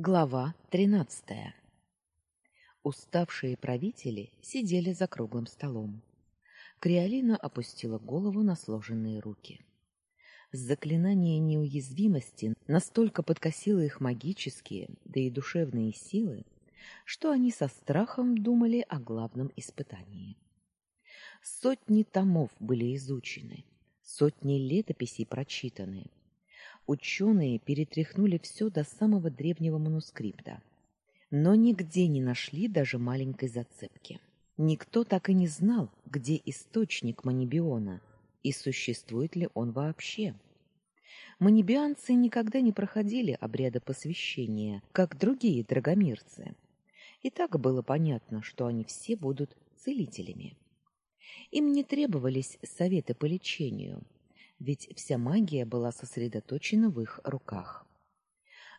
Глава тринадцатая. Уставшие правители сидели за круглым столом. Криолина опустила голову на сложенные руки. Заклинание неуязвимости настолько подкосило их магические, да и душевные силы, что они со страхом думали о главном испытании. Сотни томов были изучены, сотни летописей прочитаны, Ученые перетряхнули все до самого древнего манускрипта, но нигде не нашли даже маленькой зацепки. Никто так и не знал, где источник манибиона и существует ли он вообще. Манибианцы никогда не проходили обряда посвящения, как другие драгомирцы. И так было понятно, что они все будут целителями. Им не требовались советы по лечению – ведь вся магия была сосредоточена в их руках.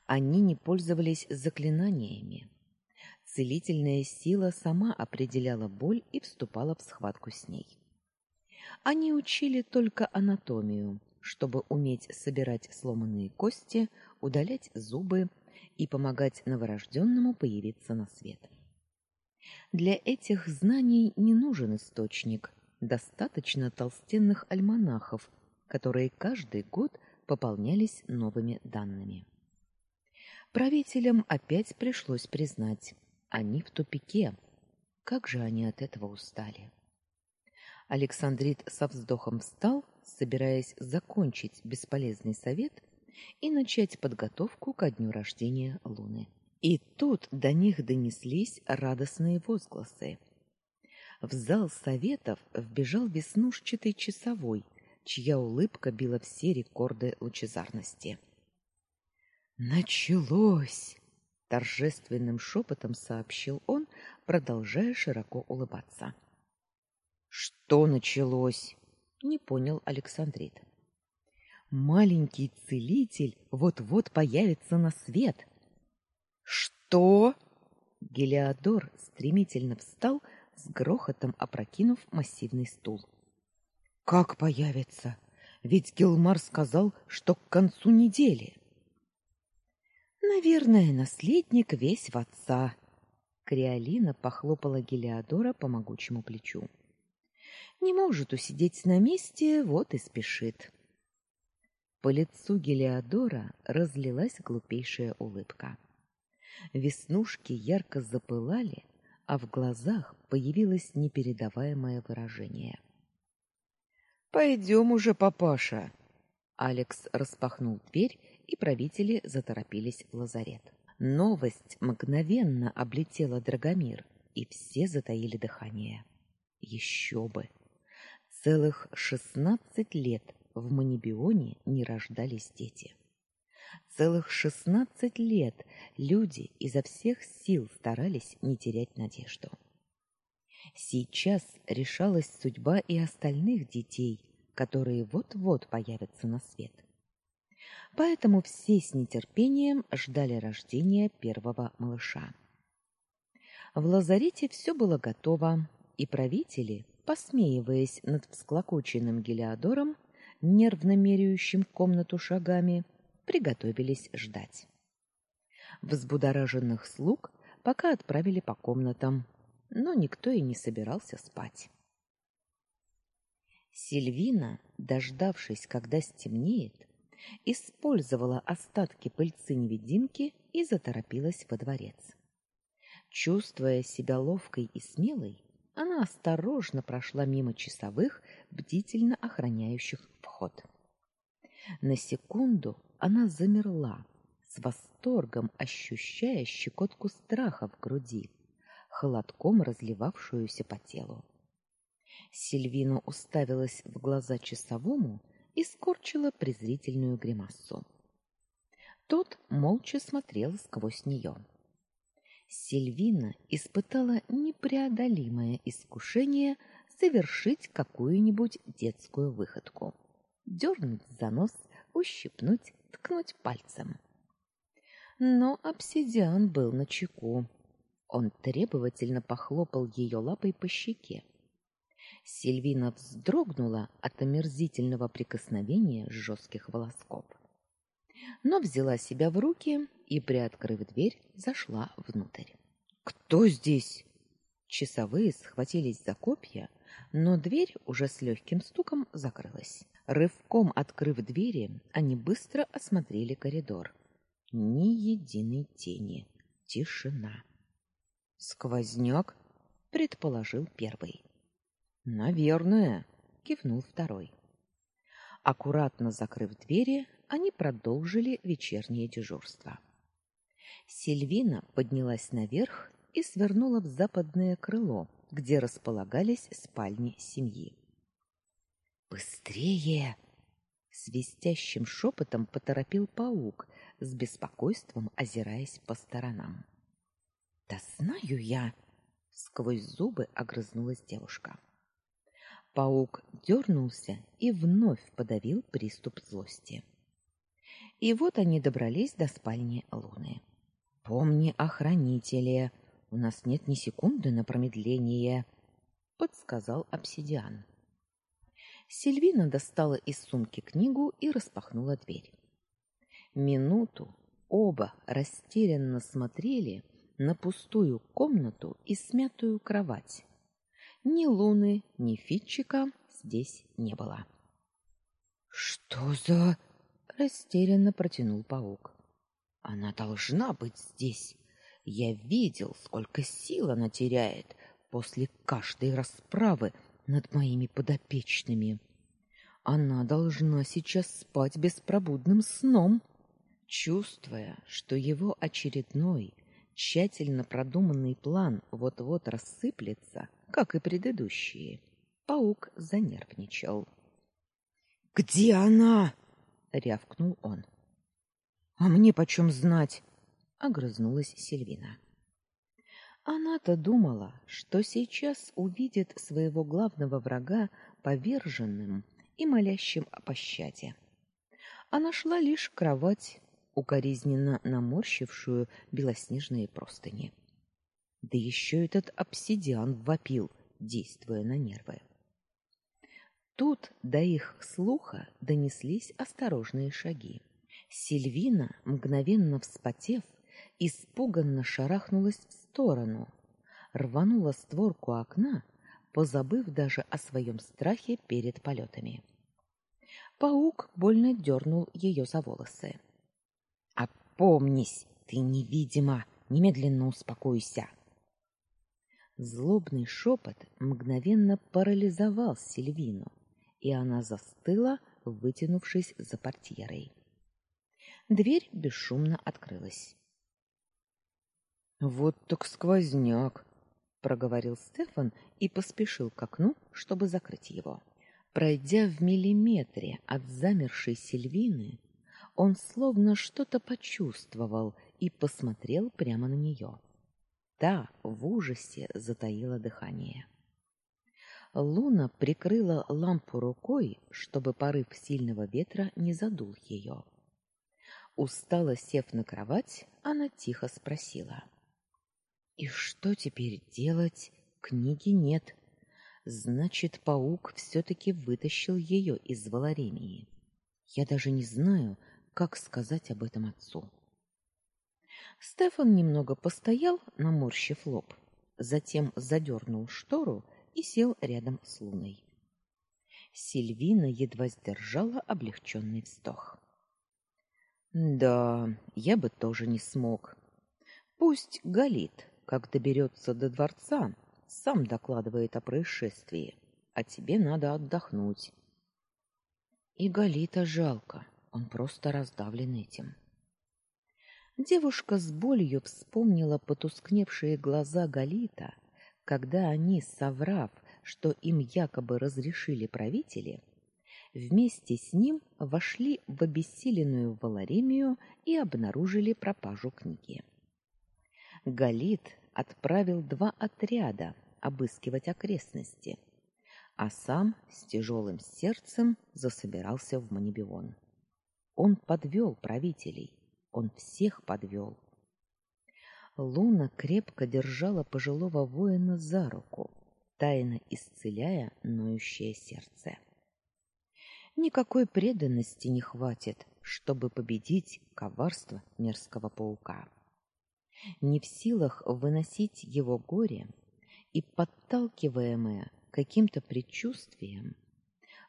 Они не пользовались заклинаниями. Целительная сила сама определяла боль и вступала в схватку с ней. Они учили только анатомию, чтобы уметь собирать сломанные кости, удалять зубы и помогать новорожденному появиться на свет. Для этих знаний не нужен источник, достаточно толстенных альманахов, которые каждый год пополнялись новыми данными. Правителям опять пришлось признать, они в тупике. Как же они от этого устали. Александрит со вздохом встал, собираясь закончить бесполезный совет и начать подготовку ко дню рождения Луны. И тут до них донеслись радостные возгласы. В зал советов вбежал веснушчатый часовой чья улыбка била все рекорды лучезарности. Началось, торжественным шепотом сообщил он, продолжая широко улыбаться. Что началось? не понял Александрит. Маленький целитель вот-вот появится на свет. Что? Гелиодор стремительно встал, с грохотом опрокинув массивный стул. Как появится? Ведь Гилмар сказал, что к концу недели. Наверное, наследник весь в отца. Криолина похлопала Гелиодора по могучему плечу. Не может усидеть на месте, вот и спешит. По лицу Гелиодора разлилась глупейшая улыбка. Веснушки ярко запылали, а в глазах появилось непередаваемое выражение. Пойдем уже, папаша. Алекс распахнул дверь, и правители заторопились в лазарет. Новость мгновенно облетела Драгомир, и все затаили дыхание. Еще бы. Целых шестнадцать лет в Манибионе не рождались дети. Целых шестнадцать лет люди изо всех сил старались не терять надежду. Сейчас решалась судьба и остальных детей, которые вот-вот появятся на свет. Поэтому все с нетерпением ждали рождения первого малыша. В лазарете все было готово, и правители, посмеиваясь над всклокоченным Гелиодором, нервно меряющим комнату шагами, приготовились ждать. Взбудораженных слуг пока отправили по комнатам, но никто и не собирался спать. Сильвина, дождавшись, когда стемнеет, использовала остатки пыльцы невидимки и заторопилась во дворец. Чувствуя себя ловкой и смелой, она осторожно прошла мимо часовых, бдительно охраняющих вход. На секунду она замерла, с восторгом ощущая щекотку страха в груди холодком разливавшуюся по телу. Сильвина уставилась в глаза часовому и скорчила презрительную гримасу. Тот молча смотрел сквозь нее. Сильвина испытала непреодолимое искушение совершить какую-нибудь детскую выходку. Дернуть за нос, ущипнуть, ткнуть пальцем. Но обсидиан был на чеку. Он требовательно похлопал ее лапой по щеке. Сильвина вздрогнула от омерзительного прикосновения жестких волосков. Но взяла себя в руки и, приоткрыв дверь, зашла внутрь. «Кто здесь?» Часовые схватились за копья, но дверь уже с легким стуком закрылась. Рывком открыв двери, они быстро осмотрели коридор. Ни единой тени. Тишина. «Сквозняк?» — предположил первый. «Наверное», — кивнул второй. Аккуратно закрыв двери, они продолжили вечернее дежурство. Сильвина поднялась наверх и свернула в западное крыло, где располагались спальни семьи. «Быстрее!» — свистящим шепотом поторопил паук, с беспокойством озираясь по сторонам. «Да знаю я!» — сквозь зубы огрызнулась девушка. Паук дернулся и вновь подавил приступ злости. И вот они добрались до спальни Луны. «Помни о хранителе!» У нас нет ни секунды на промедление, подсказал обсидиан. Сильвина достала из сумки книгу и распахнула дверь. Минуту оба растерянно смотрели на пустую комнату и смятую кровать. Ни Луны, ни Фитчика здесь не было. Что за растерянно протянул паук. Она должна быть здесь. Я видел, сколько сил она теряет после каждой расправы над моими подопечными. Она должна сейчас спать беспробудным сном, чувствуя, что его очередной тщательно продуманный план вот-вот рассыплется, как и предыдущие. Паук занервничал. Где она? рявкнул он. А мне почем знать? огрызнулась Сильвина. Она-то думала, что сейчас увидит своего главного врага поверженным и молящим о пощаде. А нашла лишь кровать, укоризненно наморщившую белоснежные простыни. Да еще этот обсидиан вопил, действуя на нервы. Тут до их слуха донеслись осторожные шаги. Сильвина, мгновенно вспотев, испуганно шарахнулась в сторону, рванула створку окна, позабыв даже о своем страхе перед полетами. Паук больно дернул ее за волосы. "Опомнись, ты невидима, немедленно успокойся". Злобный шепот мгновенно парализовал Сильвину, и она застыла, вытянувшись за портьерой. Дверь бесшумно открылась. Вот так сквозняк, проговорил Стефан и поспешил к окну, чтобы закрыть его. Пройдя в миллиметре от замершей Сильвины, он словно что-то почувствовал и посмотрел прямо на нее. Та в ужасе затаила дыхание. Луна прикрыла лампу рукой, чтобы порыв сильного ветра не задул ее. Устало сев на кровать, она тихо спросила: и что теперь делать? Книги нет. Значит, паук все таки вытащил ее из Валаремии. Я даже не знаю, как сказать об этом отцу. Стефан немного постоял, наморщив лоб, затем задернул штору и сел рядом с Луной. Сильвина едва сдержала облегченный вздох. Да, я бы тоже не смог. Пусть Галит как доберется до дворца, сам докладывает о происшествии, а тебе надо отдохнуть. И Галита жалко, он просто раздавлен этим. Девушка с болью вспомнила потускневшие глаза Галита, когда они, соврав, что им якобы разрешили правители, вместе с ним вошли в обессиленную Валаремию и обнаружили пропажу книги. Галит отправил два отряда обыскивать окрестности, а сам с тяжелым сердцем засобирался в Манибион. Он подвел правителей, он всех подвел. Луна крепко держала пожилого воина за руку, тайно исцеляя ноющее сердце. Никакой преданности не хватит, чтобы победить коварство мерзкого паука. Не в силах выносить его горе и подталкиваемая каким-то предчувствием,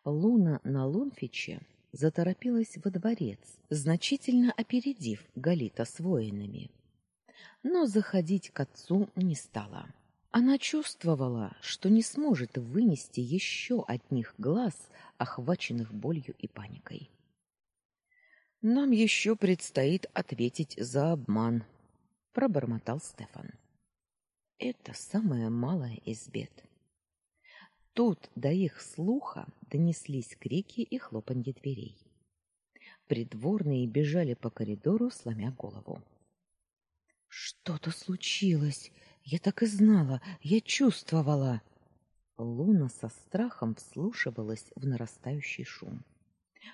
Луна на Лунфиче заторопилась во дворец, значительно опередив Галита с воинами. Но заходить к отцу не стала. Она чувствовала, что не сможет вынести еще одних глаз, охваченных болью и паникой. Нам еще предстоит ответить за обман, пробормотал Стефан. Это самое малое из бед. Тут до их слуха донеслись крики и хлопанье дверей. Придворные бежали по коридору, сломя голову. Что-то случилось. Я так и знала, я чувствовала. Луна со страхом вслушивалась в нарастающий шум.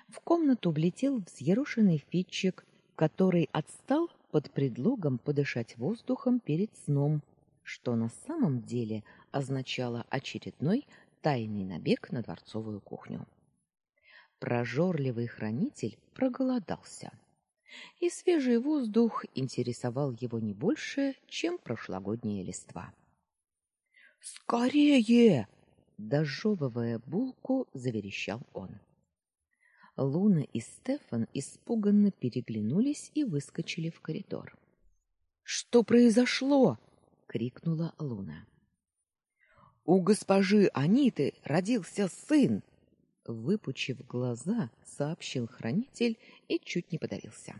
В комнату влетел взъерошенный фитчик, который отстал под предлогом подышать воздухом перед сном, что на самом деле означало очередной тайный набег на дворцовую кухню. Прожорливый хранитель проголодался, и свежий воздух интересовал его не больше, чем прошлогодняя листва. «Скорее!» — дожевывая булку, заверещал он. Луна и Стефан испуганно переглянулись и выскочили в коридор. «Что произошло?» — крикнула Луна. У госпожи Аниты родился сын, выпучив глаза, сообщил хранитель и чуть не подавился.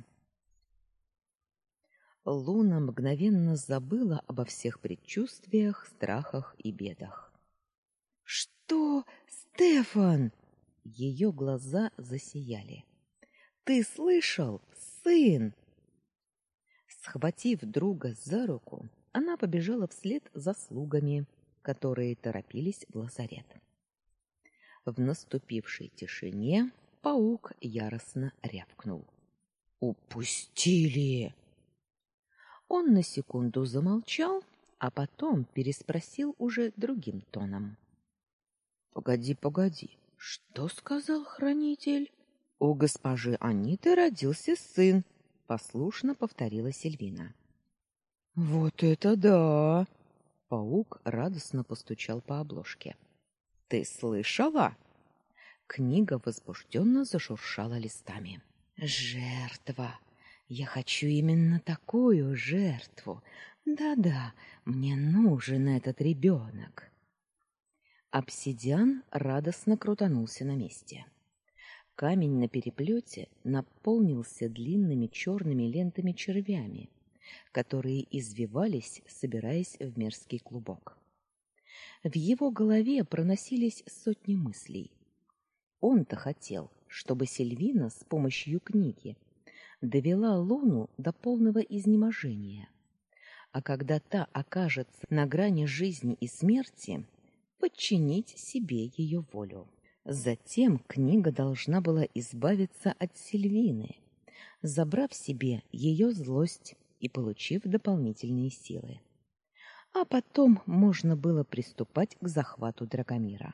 Луна мгновенно забыла обо всех предчувствиях, страхах и бедах. Что, Стефан? Ее глаза засияли. Ты слышал, сын? Схватив друга за руку, она побежала вслед за слугами которые торопились в лазарет. В наступившей тишине паук яростно рявкнул. «Упустили!» Он на секунду замолчал, а потом переспросил уже другим тоном. «Погоди, погоди, что сказал хранитель?» «У госпожи Аниты родился сын», — послушно повторила Сильвина. «Вот это да!» Паук радостно постучал по обложке. Ты слышала? Книга возбужденно зашуршала листами. Жертва. Я хочу именно такую жертву. Да-да, мне нужен этот ребенок. Обсидиан радостно крутанулся на месте. Камень на переплете наполнился длинными черными лентами червями, которые извивались, собираясь в мерзкий клубок. В его голове проносились сотни мыслей. Он-то хотел, чтобы Сильвина с помощью книги довела Луну до полного изнеможения. А когда та окажется на грани жизни и смерти, подчинить себе ее волю. Затем книга должна была избавиться от Сильвины, забрав себе ее злость, и получив дополнительные силы. А потом можно было приступать к захвату Драгомира.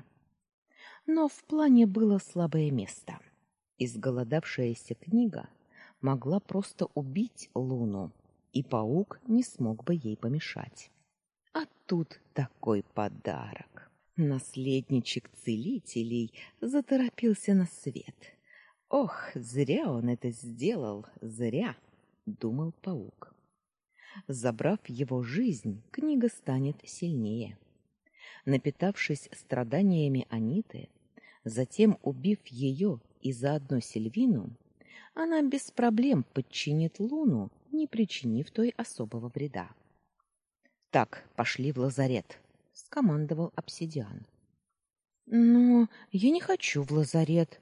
Но в плане было слабое место. Изголодавшаяся книга могла просто убить Луну, и паук не смог бы ей помешать. А тут такой подарок. Наследничек целителей заторопился на свет. Ох, зря он это сделал, зря, думал паук. Забрав его жизнь, книга станет сильнее. Напитавшись страданиями Аниты, затем убив ее и заодно Сильвину, она без проблем подчинит Луну, не причинив той особого вреда. Так, пошли в лазарет, скомандовал Обсидиан. Но я не хочу в лазарет,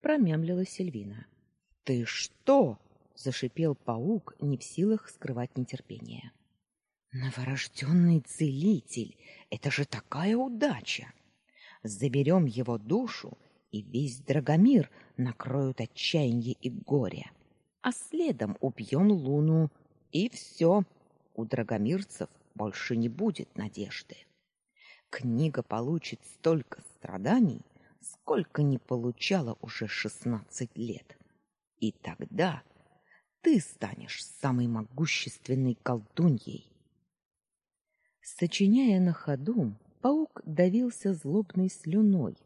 промямлила Сильвина. Ты что? Зашипел паук, не в силах скрывать нетерпение. Новорожденный целитель это же такая удача. Заберем его душу, и весь Драгомир накроют отчаяние и горе. А следом убьем Луну, и все. У драгомирцев больше не будет надежды. Книга получит столько страданий, сколько не получала уже шестнадцать лет И тогда ты станешь самой могущественной колдуньей. Сочиняя на ходу, паук давился злобной слюной,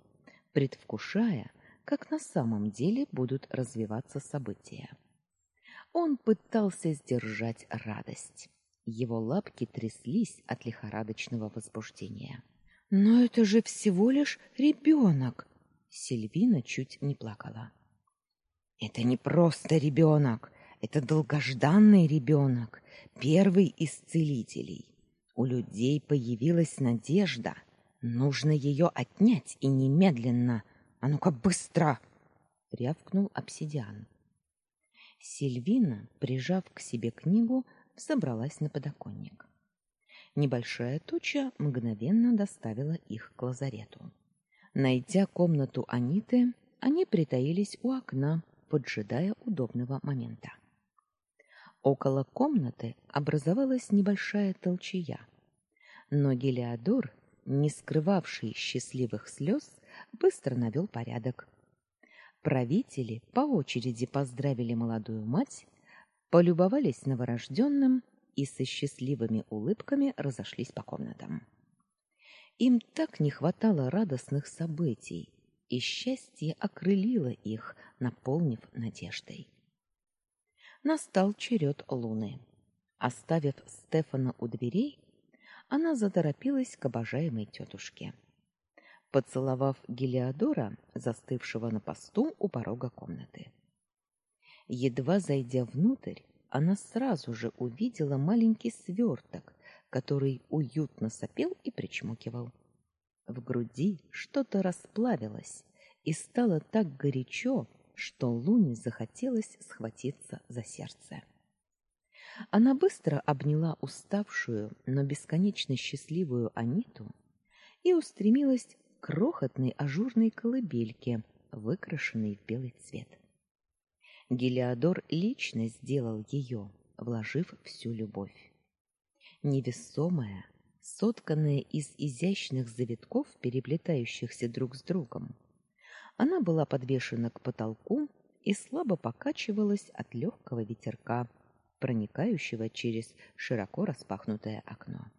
предвкушая, как на самом деле будут развиваться события. Он пытался сдержать радость. Его лапки тряслись от лихорадочного возбуждения. Но это же всего лишь ребенок!» Сильвина чуть не плакала. Это не просто ребенок, это долгожданный ребенок, первый из целителей. У людей появилась надежда. Нужно ее отнять и немедленно. А ну-ка быстро, рявкнул обсидиан. Сильвина, прижав к себе книгу, забралась на подоконник. Небольшая туча мгновенно доставила их к лазарету. Найдя комнату Аниты, они притаились у окна, поджидая удобного момента. Около комнаты образовалась небольшая толчья. Но Гелиодор, не скрывавший счастливых слез, быстро навел порядок. Правители по очереди поздравили молодую мать, полюбовались новорожденным и со счастливыми улыбками разошлись по комнатам. Им так не хватало радостных событий, и счастье окрылило их, наполнив надеждой настал черед Луны. Оставив Стефана у дверей, она заторопилась к обожаемой тетушке. Поцеловав Гелиодора, застывшего на посту у порога комнаты. Едва зайдя внутрь, она сразу же увидела маленький сверток, который уютно сопел и причмокивал. В груди что-то расплавилось, и стало так горячо, что Луне захотелось схватиться за сердце. Она быстро обняла уставшую, но бесконечно счастливую Аниту и устремилась к крохотной ажурной колыбельке, выкрашенной в белый цвет. Гелиодор лично сделал ее, вложив всю любовь. Невесомая, сотканная из изящных завитков, переплетающихся друг с другом, она была подвешена к потолку и слабо покачивалась от легкого ветерка, проникающего через широко распахнутое окно.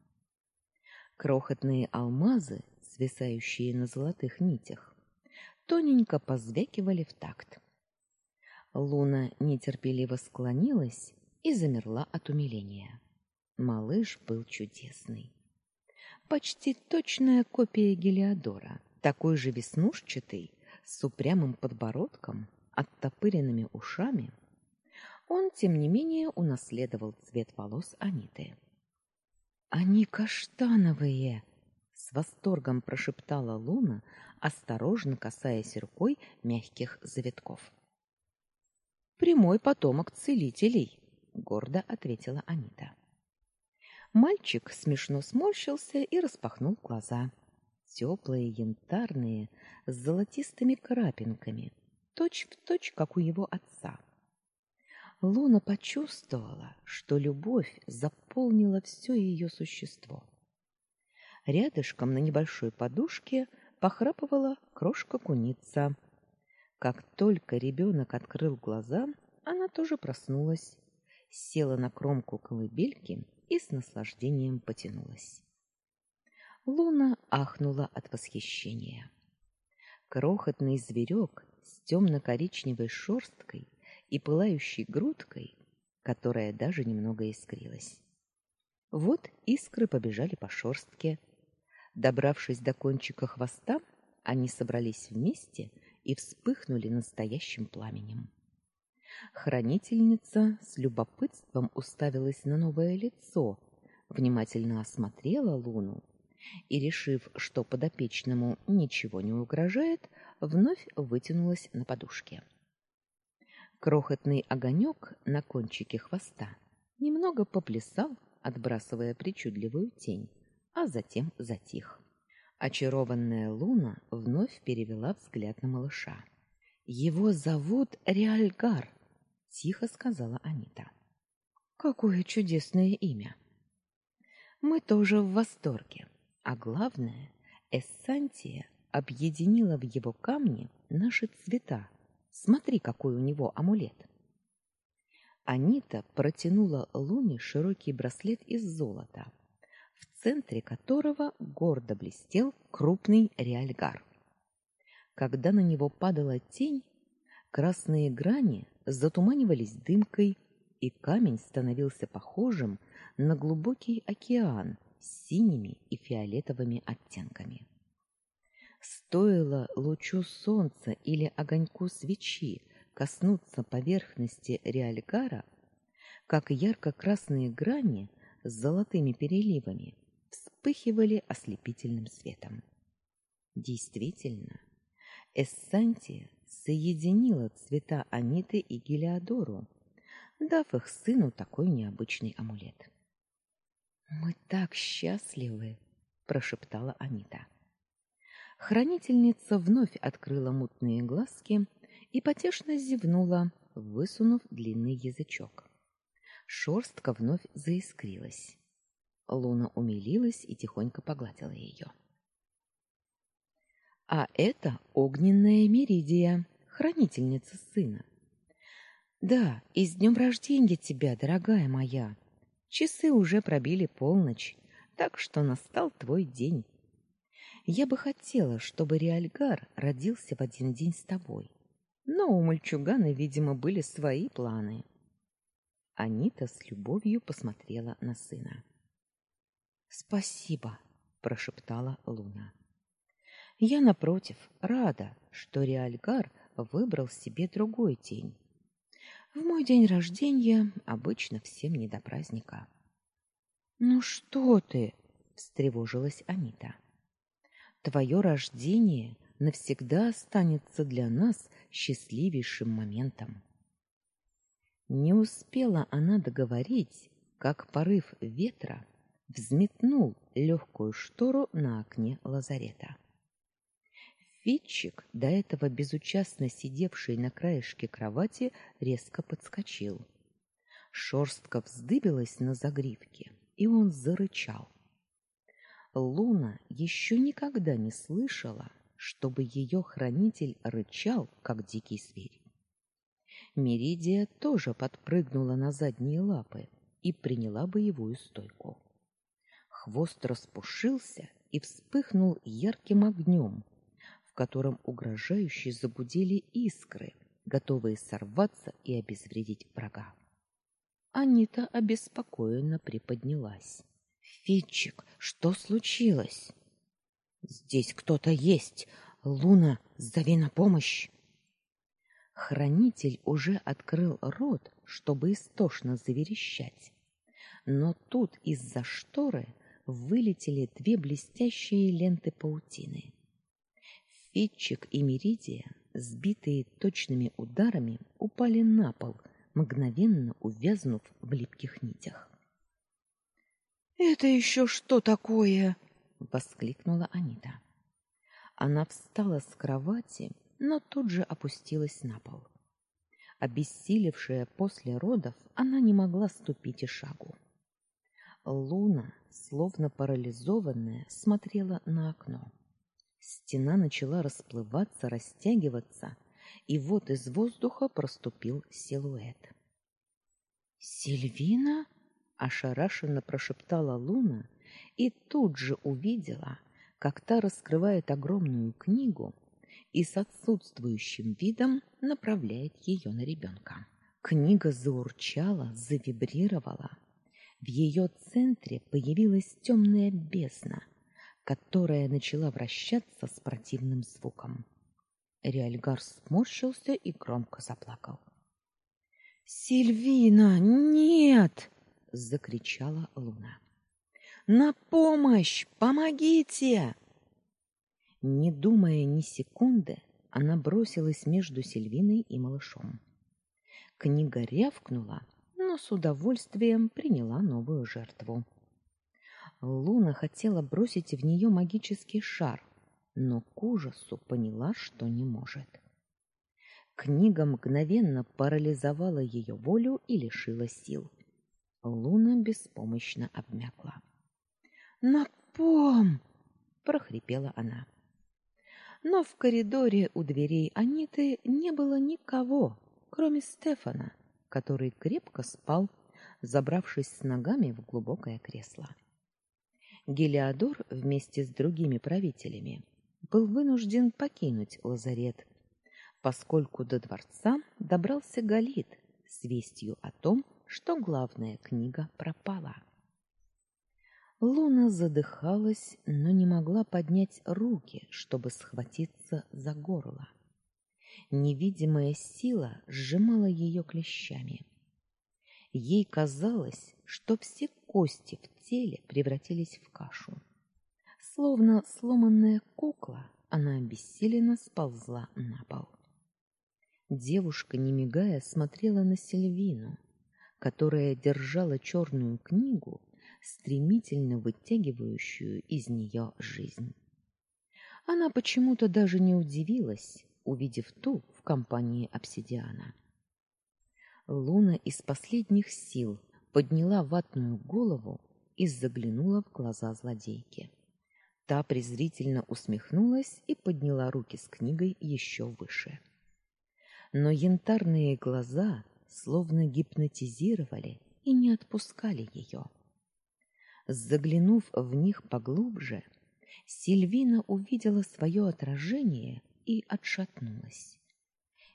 Крохотные алмазы, свисающие на золотых нитях, тоненько позвякивали в такт. Луна нетерпеливо склонилась и замерла от умиления. Малыш был чудесный. Почти точная копия Гелиодора, такой же веснушчатый, с упрямым подбородком, оттопыренными ушами, он, тем не менее, унаследовал цвет волос Аниты. «Они каштановые!» — с восторгом прошептала Луна, осторожно касаясь рукой мягких завитков. «Прямой потомок целителей», — гордо ответила Анита. Мальчик смешно сморщился и распахнул глаза теплые, янтарные, с золотистыми крапинками, точь-в-точь, точь, как у его отца. Луна почувствовала, что любовь заполнила все ее существо. Рядышком на небольшой подушке похрапывала крошка-куница. Как только ребенок открыл глаза, она тоже проснулась, села на кромку колыбельки и с наслаждением потянулась. Луна ахнула от восхищения. Крохотный зверек с темно-коричневой шерсткой и пылающей грудкой, которая даже немного искрилась. Вот искры побежали по шерстке. Добравшись до кончика хвоста, они собрались вместе и вспыхнули настоящим пламенем. Хранительница с любопытством уставилась на новое лицо, внимательно осмотрела Луну и, решив, что подопечному ничего не угрожает, вновь вытянулась на подушке. Крохотный огонек на кончике хвоста немного поплясал, отбрасывая причудливую тень, а затем затих. Очарованная Луна вновь перевела взгляд на малыша. Его зовут Реальгар, тихо сказала Анита. Какое чудесное имя. Мы тоже в восторге. А главное, Эссантия объединила в его камне наши цвета, Смотри, какой у него амулет. Анита протянула Луне широкий браслет из золота, в центре которого гордо блестел крупный реальгар. Когда на него падала тень, красные грани затуманивались дымкой, и камень становился похожим на глубокий океан с синими и фиолетовыми оттенками. Стоило лучу солнца или огоньку свечи коснуться поверхности реальгара, как ярко-красные грани с золотыми переливами вспыхивали ослепительным светом. Действительно, Эссантия соединила цвета Аниты и Гелиодору, дав их сыну такой необычный амулет. Мы так счастливы, прошептала Анита. Хранительница вновь открыла мутные глазки и потешно зевнула, высунув длинный язычок. Шорстка вновь заискрилась. Луна умилилась и тихонько погладила ее. А это огненная Меридия, хранительница сына. Да, и с днем рождения тебя, дорогая моя. Часы уже пробили полночь, так что настал твой день. Я бы хотела, чтобы Реальгар родился в один день с тобой. Но у мальчугана, видимо, были свои планы. Анита с любовью посмотрела на сына. Спасибо, прошептала Луна. Я напротив рада, что Реальгар выбрал себе другой день. В мой день рождения обычно всем не до праздника. Ну что ты? встревожилась Анита. Твое рождение навсегда останется для нас счастливейшим моментом. Не успела она договорить, как порыв ветра взметнул легкую штору на окне лазарета. Фитчик, до этого безучастно сидевший на краешке кровати, резко подскочил. Шорстка вздыбилась на загривке, и он зарычал. Луна еще никогда не слышала, чтобы ее хранитель рычал, как дикий зверь. Меридия тоже подпрыгнула на задние лапы и приняла боевую стойку. Хвост распушился и вспыхнул ярким огнем, котором угрожающе загудели искры, готовые сорваться и обезвредить врага. Анита обеспокоенно приподнялась. Фитчик, что случилось? Здесь кто-то есть. Луна, зови на помощь. Хранитель уже открыл рот, чтобы истошно заверещать. Но тут из-за шторы вылетели две блестящие ленты паутины. Фитчик и Меридия, сбитые точными ударами, упали на пол, мгновенно увязнув в липких нитях. Это еще что такое? воскликнула Анита. Она встала с кровати, но тут же опустилась на пол. Обессилевшая после родов, она не могла ступить и шагу. Луна, словно парализованная, смотрела на окно. Стена начала расплываться, растягиваться, и вот из воздуха проступил силуэт. Сильвина ошарашенно прошептала Луна и тут же увидела, как та раскрывает огромную книгу и с отсутствующим видом направляет ее на ребенка. Книга заурчала, завибрировала. В ее центре появилась темная бездна, которая начала вращаться с противным звуком. Реальгар сморщился и громко заплакал. Сильвина, нет! закричала Луна. На помощь! Помогите! Не думая ни секунды, она бросилась между Сильвиной и малышом. Книга рявкнула, но с удовольствием приняла новую жертву. Луна хотела бросить в нее магический шар, но к ужасу поняла, что не может. Книга мгновенно парализовала ее волю и лишила сил. Луна беспомощно обмякла. "На пом!" прохрипела она. Но в коридоре у дверей Аниты не было никого, кроме Стефана, который крепко спал, забравшись с ногами в глубокое кресло. Гелиодор вместе с другими правителями был вынужден покинуть лазарет, поскольку до дворца добрался Галит с вестью о том, что главная книга пропала. Луна задыхалась, но не могла поднять руки, чтобы схватиться за горло. Невидимая сила сжимала ее клещами. Ей казалось, что все кости в теле превратились в кашу. Словно сломанная кукла, она обессиленно сползла на пол. Девушка, не мигая, смотрела на Сильвину, которая держала черную книгу, стремительно вытягивающую из нее жизнь. Она почему-то даже не удивилась, увидев ту в компании обсидиана. Луна из последних сил подняла ватную голову и заглянула в глаза злодейки. Та презрительно усмехнулась и подняла руки с книгой еще выше. Но янтарные глаза словно гипнотизировали и не отпускали ее. Заглянув в них поглубже, Сильвина увидела свое отражение и отшатнулась.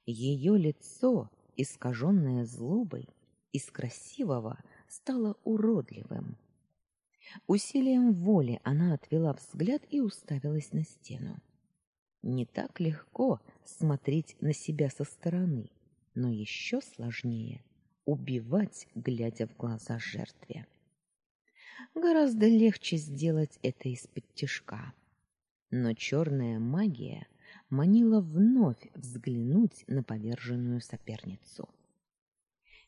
Ее лицо, искаженное злобой, из красивого стало уродливым. Усилием воли она отвела взгляд и уставилась на стену. Не так легко смотреть на себя со стороны, но еще сложнее убивать, глядя в глаза жертве. Гораздо легче сделать это из-под тишка. Но черная магия манила вновь взглянуть на поверженную соперницу.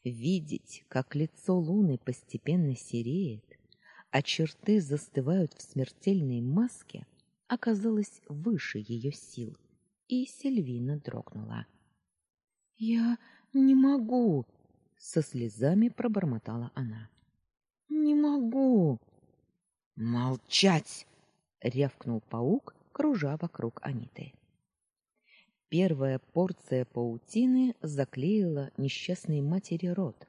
Видеть, как лицо Луны постепенно сереет, а черты застывают в смертельной маске, оказалось выше ее сил, и Сильвина дрогнула. "Я не могу", со слезами пробормотала она. "Не могу". "Молчать!" рявкнул паук, кружа вокруг Аниты. Первая порция паутины заклеила несчастной матери рот.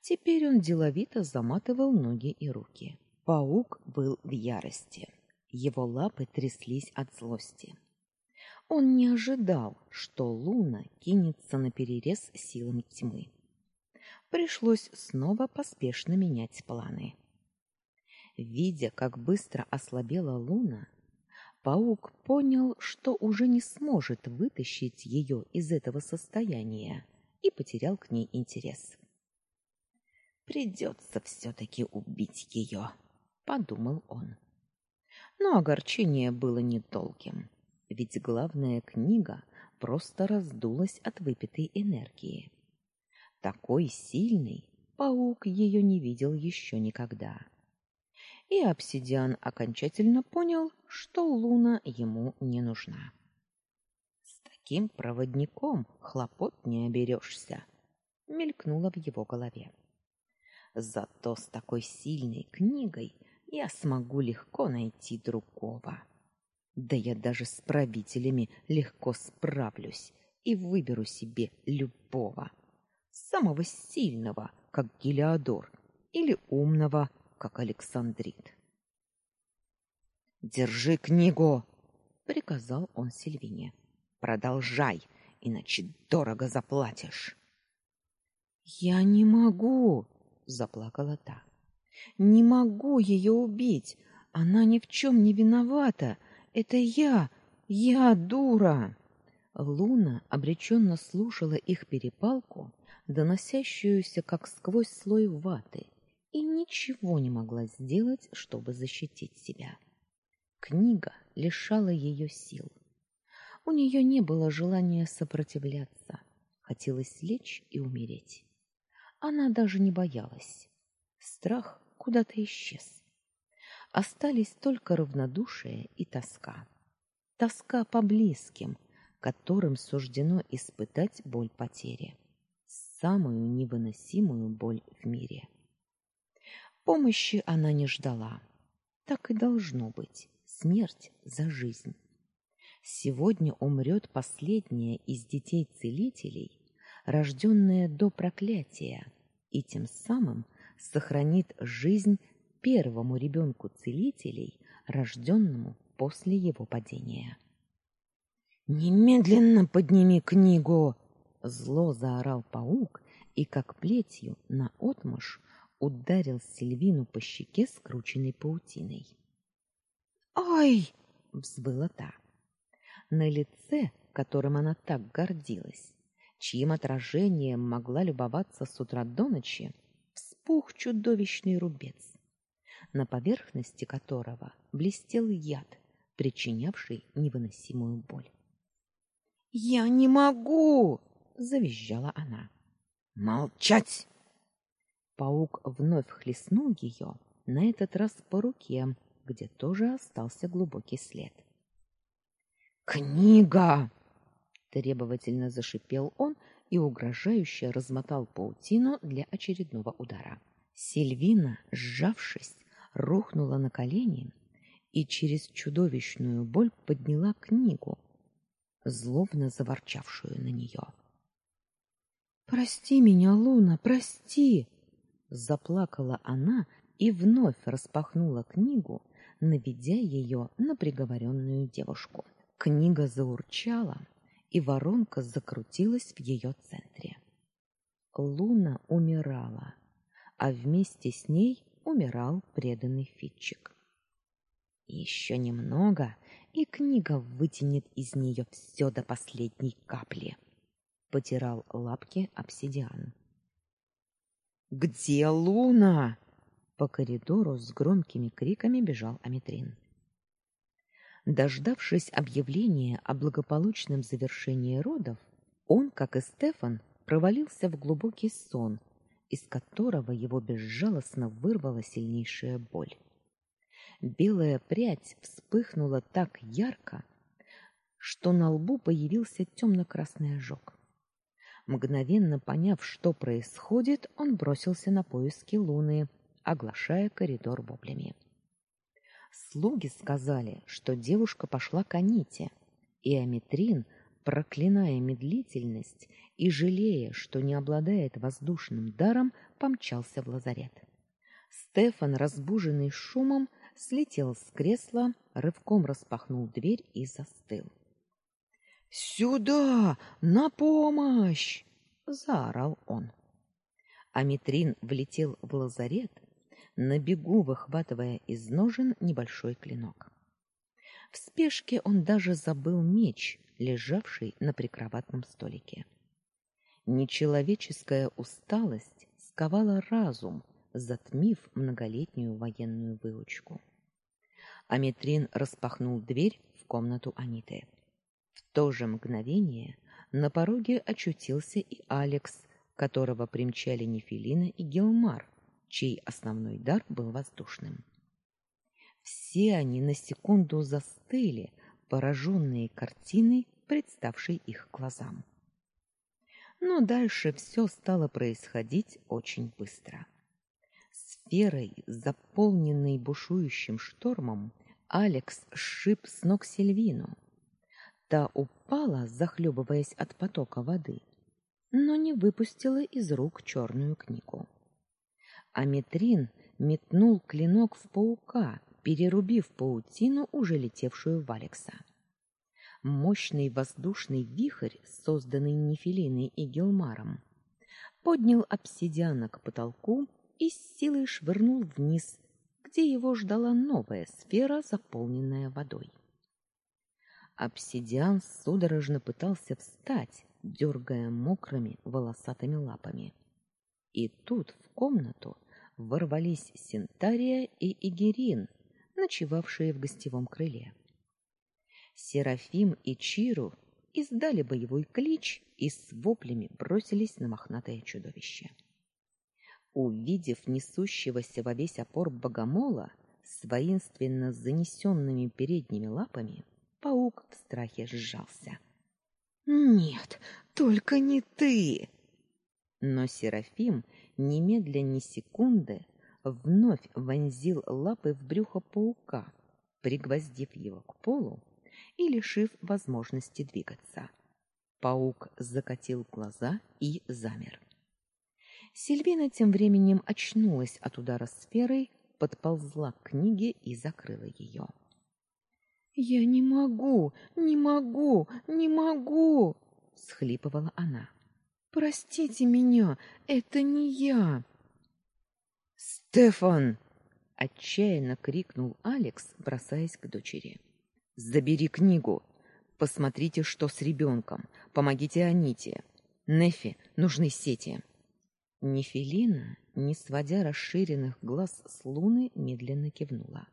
Теперь он деловито заматывал ноги и руки. Паук был в ярости. Его лапы тряслись от злости. Он не ожидал, что Луна кинется на перерез силам тьмы. Пришлось снова поспешно менять планы. Видя, как быстро ослабела Луна, паук понял, что уже не сможет вытащить ее из этого состояния и потерял к ней интерес. Придется все-таки убить ее, подумал он. Но огорчение было недолгим, ведь главная книга просто раздулась от выпитой энергии. Такой сильный паук ее не видел еще никогда и обсидиан окончательно понял, что луна ему не нужна. С таким проводником хлопот не оберешься, мелькнуло в его голове. Зато с такой сильной книгой я смогу легко найти другого. Да я даже с правителями легко справлюсь и выберу себе любого, самого сильного, как Гелиодор, или умного, как Александрит. Держи книгу, приказал он Сильвине. Продолжай, иначе дорого заплатишь. Я не могу, заплакала та. Не могу ее убить. Она ни в чем не виновата. Это я, я дура. Луна обреченно слушала их перепалку, доносящуюся как сквозь слой ваты, и ничего не могла сделать, чтобы защитить себя. Книга лишала ее сил. У нее не было желания сопротивляться, хотелось лечь и умереть. Она даже не боялась. Страх куда-то исчез. Остались только равнодушие и тоска. Тоска по близким, которым суждено испытать боль потери, самую невыносимую боль в мире. Помощи она не ждала. Так и должно быть. Смерть за жизнь. Сегодня умрет последняя из детей целителей, рожденная до проклятия, и тем самым сохранит жизнь первому ребенку целителей, рожденному после его падения. Немедленно подними книгу, зло заорал паук и как плетью на наотмашь ударил Сильвину по щеке скрученной паутиной. "Ай!" взвыла та. На лице, которым она так гордилась, чьим отражением могла любоваться с утра до ночи, вспух чудовищный рубец, на поверхности которого блестел яд, причинявший невыносимую боль. "Я не могу!" завизжала она. "Молчать!" Паук вновь хлестнул ее, на этот раз по руке, где тоже остался глубокий след. Книга, требовательно зашипел он и угрожающе размотал паутину для очередного удара. Сильвина, сжавшись, рухнула на колени и через чудовищную боль подняла книгу, злобно заворчавшую на нее. Прости меня, Луна, прости, заплакала она и вновь распахнула книгу, наведя ее на приговоренную девушку. Книга заурчала, и воронка закрутилась в ее центре. Луна умирала, а вместе с ней умирал преданный Фитчик. Еще немного, и книга вытянет из нее все до последней капли. Потирал лапки обсидиан. Где Луна? По коридору с громкими криками бежал Аметрин. Дождавшись объявления о благополучном завершении родов, он, как и Стефан, провалился в глубокий сон, из которого его безжалостно вырвала сильнейшая боль. Белая прядь вспыхнула так ярко, что на лбу появился темно-красный ожог. Мгновенно поняв, что происходит, он бросился на поиски Луны, оглашая коридор воплями. Слуги сказали, что девушка пошла к Аните, и Аметрин, проклиная медлительность и жалея, что не обладает воздушным даром, помчался в лазарет. Стефан, разбуженный шумом, слетел с кресла, рывком распахнул дверь и застыл. Сюда, на помощь, заорал он. Аметрин влетел в лазарет, на бегу выхватывая из ножен небольшой клинок. В спешке он даже забыл меч, лежавший на прикроватном столике. Нечеловеческая усталость сковала разум, затмив многолетнюю военную выучку. Аметрин распахнул дверь в комнату Аниты. В то же мгновение на пороге очутился и Алекс, которого примчали Нефилина и Гелмар, чей основной дар был воздушным. Все они на секунду застыли, пораженные картиной, представшей их глазам. Но дальше все стало происходить очень быстро. Сферой, заполненной бушующим штормом, Алекс сшиб с ног Сильвину, Та упала, захлебываясь от потока воды, но не выпустила из рук черную книгу. Аметрин метнул клинок в паука, перерубив паутину, уже летевшую в Алекса. Мощный воздушный вихрь, созданный Нефилиной и Гелмаром, поднял обсидиана к потолку и с силой швырнул вниз, где его ждала новая сфера, заполненная водой. Обсидиан судорожно пытался встать, дергая мокрыми волосатыми лапами. И тут в комнату ворвались Синтария и Игерин, ночевавшие в гостевом крыле. Серафим и Чиру издали боевой клич и с воплями бросились на мохнатое чудовище. Увидев несущегося во весь опор богомола с воинственно занесенными передними лапами, Паук в страхе сжался. Нет, только не ты. Но Серафим немедля ни секунды вновь вонзил лапы в брюхо паука, пригвоздив его к полу, и лишив возможности двигаться. Паук закатил глаза и замер. Сильвина тем временем очнулась от удара сферой, подползла к книге и закрыла ее. Я не могу, не могу, не могу, схлипывала она. Простите меня, это не я. Стефан, отчаянно крикнул Алекс, бросаясь к дочери. Забери книгу. Посмотрите, что с ребенком. Помогите Аните. Нефи, нужны сети. Нефилина, не сводя расширенных глаз с Луны, медленно кивнула.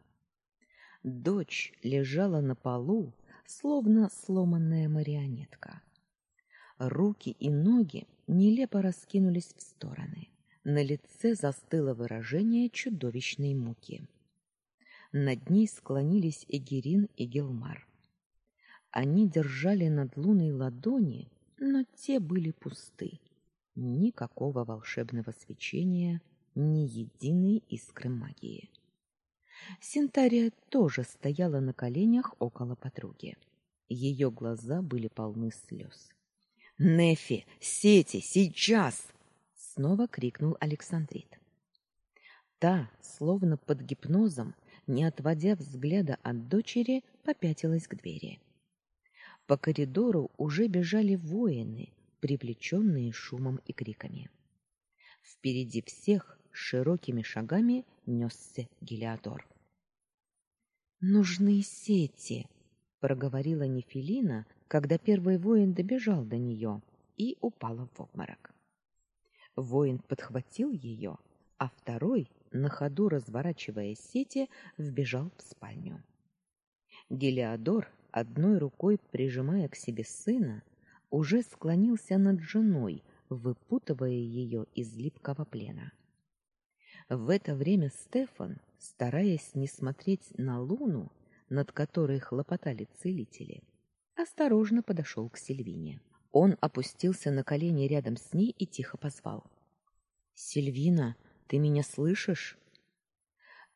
Дочь лежала на полу, словно сломанная марионетка. Руки и ноги нелепо раскинулись в стороны. На лице застыло выражение чудовищной муки. Над ней склонились Эгерин и Гелмар. Они держали над луной ладони, но те были пусты. Никакого волшебного свечения, ни единой искры магии. Синтария тоже стояла на коленях около подруги. Ее глаза были полны слез. "Нефи, сети сейчас!" снова крикнул Александрит. Та, словно под гипнозом, не отводя взгляда от дочери, попятилась к двери. По коридору уже бежали воины, привлеченные шумом и криками. Впереди всех широкими шагами несся Гелиодор. Нужны сети, проговорила Нефилина, когда первый воин добежал до нее и упала в обморок. Воин подхватил ее, а второй, на ходу разворачивая сети, вбежал в спальню. Гелиодор, одной рукой прижимая к себе сына, уже склонился над женой, выпутывая ее из липкого плена. В это время Стефан, стараясь не смотреть на луну, над которой хлопотали целители, осторожно подошел к Сильвине. Он опустился на колени рядом с ней и тихо позвал: "Сильвина, ты меня слышишь?"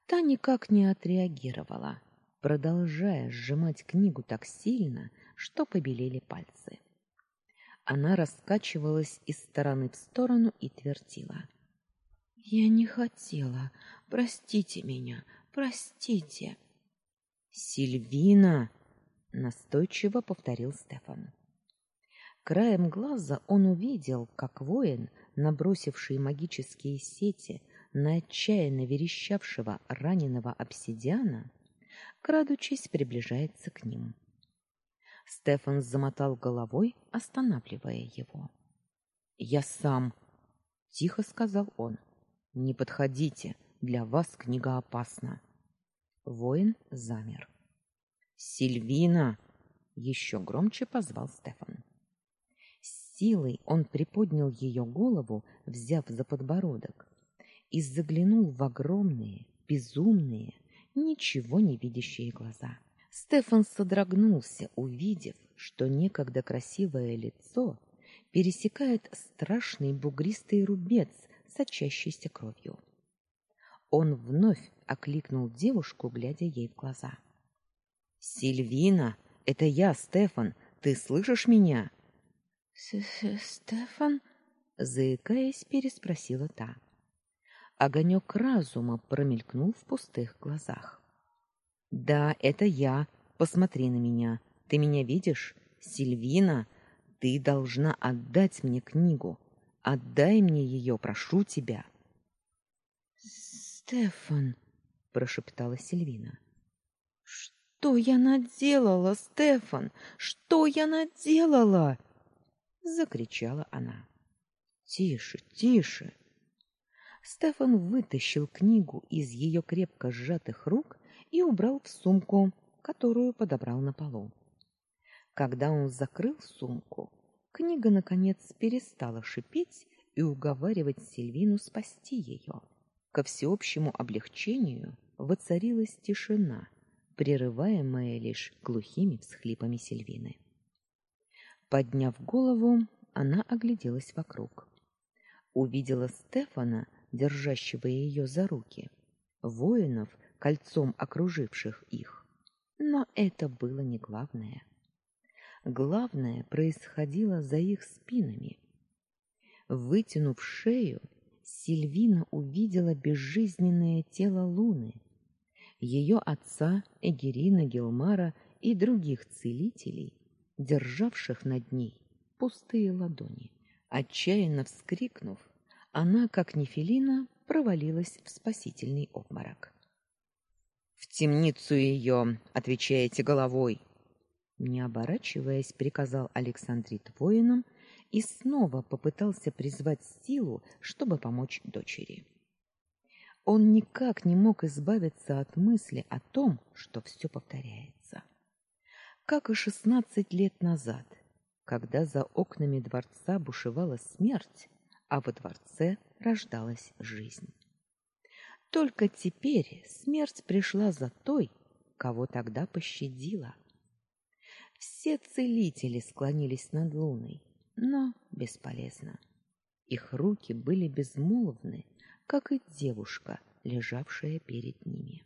Та никак не отреагировала, продолжая сжимать книгу так сильно, что побелели пальцы. Она раскачивалась из стороны в сторону и твердила: я не хотела. Простите меня. Простите. Сильвина, настойчиво повторил Стефан. Краем глаза он увидел, как воин, набросивший магические сети на отчаянно верещавшего раненого обсидиана, крадучись приближается к ним. Стефан замотал головой, останавливая его. "Я сам", тихо сказал он. Не подходите, для вас книга опасна. Воин замер. Сильвина, еще громче позвал Стефан. С силой он приподнял ее голову, взяв за подбородок, и заглянул в огромные, безумные, ничего не видящие глаза. Стефан содрогнулся, увидев, что некогда красивое лицо пересекает страшный бугристый рубец сочащейся кровью. Он вновь окликнул девушку, глядя ей в глаза. Сильвина, это я, Стефан. Ты слышишь меня? С -с Стефан, заикаясь, переспросила та. Огонек разума промелькнул в пустых глазах. Да, это я. Посмотри на меня. Ты меня видишь? Сильвина, ты должна отдать мне книгу. Отдай мне ее, прошу тебя. Стефан, прошептала Сильвина. Что я наделала, Стефан? Что я наделала? закричала она. Тише, тише. Стефан вытащил книгу из ее крепко сжатых рук и убрал в сумку, которую подобрал на полу. Когда он закрыл сумку, Книга наконец перестала шипеть и уговаривать Сильвину спасти ее. Ко всеобщему облегчению воцарилась тишина, прерываемая лишь глухими всхлипами Сильвины. Подняв голову, она огляделась вокруг. Увидела Стефана, держащего ее за руки, воинов, кольцом окруживших их, Но это было не главное. Главное происходило за их спинами. Вытянув шею, Сильвина увидела безжизненное тело Луны, ее отца Эгерина Гелмара и других целителей, державших над ней пустые ладони. Отчаянно вскрикнув, она, как нефилина, провалилась в спасительный обморок. В темницу ее, отвечаете головой, не оборачиваясь, приказал Александрит воинам и снова попытался призвать силу, чтобы помочь дочери. Он никак не мог избавиться от мысли о том, что все повторяется. Как и шестнадцать лет назад, когда за окнами дворца бушевала смерть, а во дворце рождалась жизнь. Только теперь смерть пришла за той, кого тогда пощадила. Все целители склонились над луной, но бесполезно. Их руки были безмолвны, как и девушка, лежавшая перед ними.